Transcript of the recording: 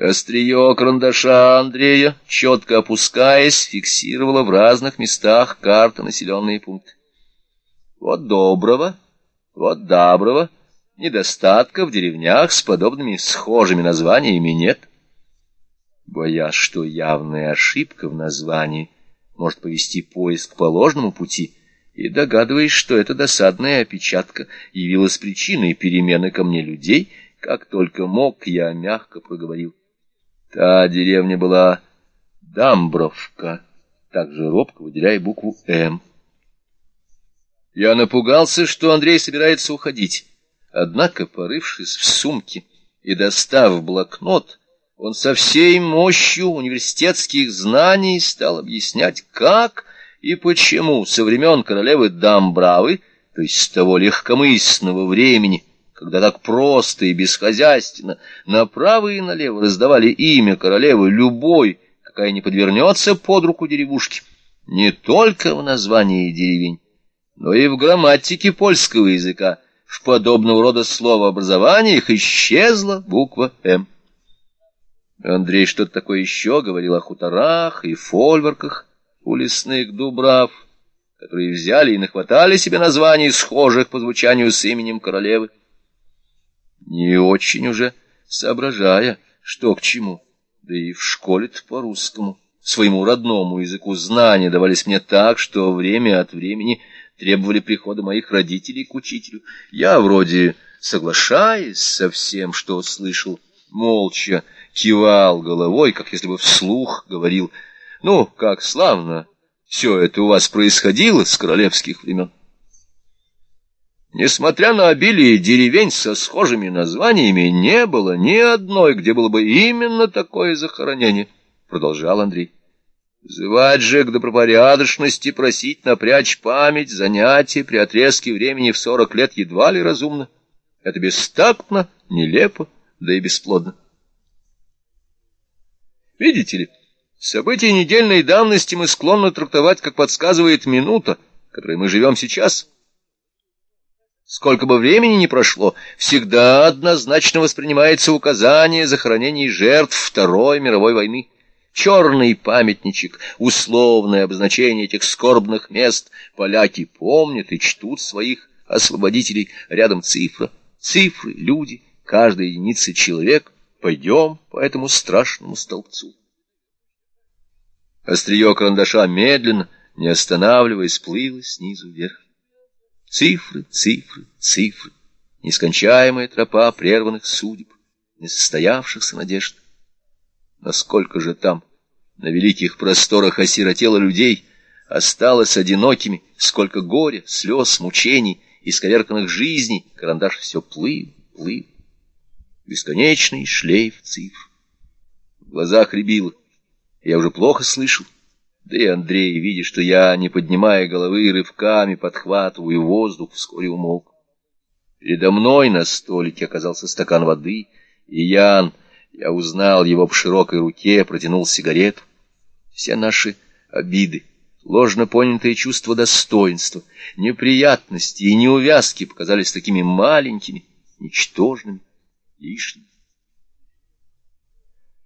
Острие карандаша Андрея, четко опускаясь, фиксировало в разных местах карты населенные пункты. Вот доброго, вот доброго, недостатка в деревнях с подобными схожими названиями нет. Боясь, что явная ошибка в названии может повести поиск по ложному пути, и догадываясь, что эта досадная опечатка явилась причиной перемены ко мне людей, как только мог, я мягко проговорил. Та деревня была Дамбровка, также робко выделяя букву «М». Я напугался, что Андрей собирается уходить. Однако, порывшись в сумке и достав блокнот, он со всей мощью университетских знаний стал объяснять, как и почему со времен королевы Дамбравы, то есть с того легкомысленного времени, когда так просто и бесхозяйственно направо и налево раздавали имя королевы любой, какая не подвернется под руку деревушки, не только в названии деревень, но и в грамматике польского языка, в подобного рода словообразованиях исчезла буква «М». Андрей что-то такое еще говорил о хуторах и фольворках у лесных дубрав, которые взяли и нахватали себе названий, схожих по звучанию с именем королевы не очень уже соображая, что к чему. Да и в школе-то по-русскому, своему родному языку знания давались мне так, что время от времени требовали прихода моих родителей к учителю. Я вроде, соглашаясь со всем, что слышал, молча кивал головой, как если бы вслух говорил, «Ну, как славно все это у вас происходило с королевских времен». Несмотря на обилие деревень со схожими названиями, не было ни одной, где было бы именно такое захоронение, — продолжал Андрей. Взывать же к добропорядочности, просить напрячь память, занятия при отрезке времени в сорок лет едва ли разумно. Это бестактно, нелепо, да и бесплодно. Видите ли, события недельной давности мы склонны трактовать, как подсказывает минута, которой мы живем сейчас — Сколько бы времени ни прошло, всегда однозначно воспринимается указание захоронений жертв Второй мировой войны. Черный памятничек, условное обозначение этих скорбных мест, поляки помнят и чтут своих освободителей. Рядом цифра, цифры, люди, каждая единица человек. Пойдем по этому страшному столбцу. Острие карандаша медленно, не останавливаясь, плыло снизу вверх. Цифры, цифры, цифры, нескончаемая тропа прерванных судеб, несостоявшихся надежд. Насколько же там, на великих просторах осиротело людей, осталось одинокими, сколько горя, слез, мучений, исковерканных жизней, карандаш все плыл, плыл. Бесконечный шлейф цифр. В глазах рябило, я уже плохо слышал. Да и Андрей, видя, что я, не поднимая головы, рывками подхватываю воздух, вскоре умолк. Передо мной на столике оказался стакан воды, и Ян, я узнал его в широкой руке, протянул сигарету. Все наши обиды, ложно понятые чувства достоинства, неприятности и неувязки показались такими маленькими, ничтожными, лишними.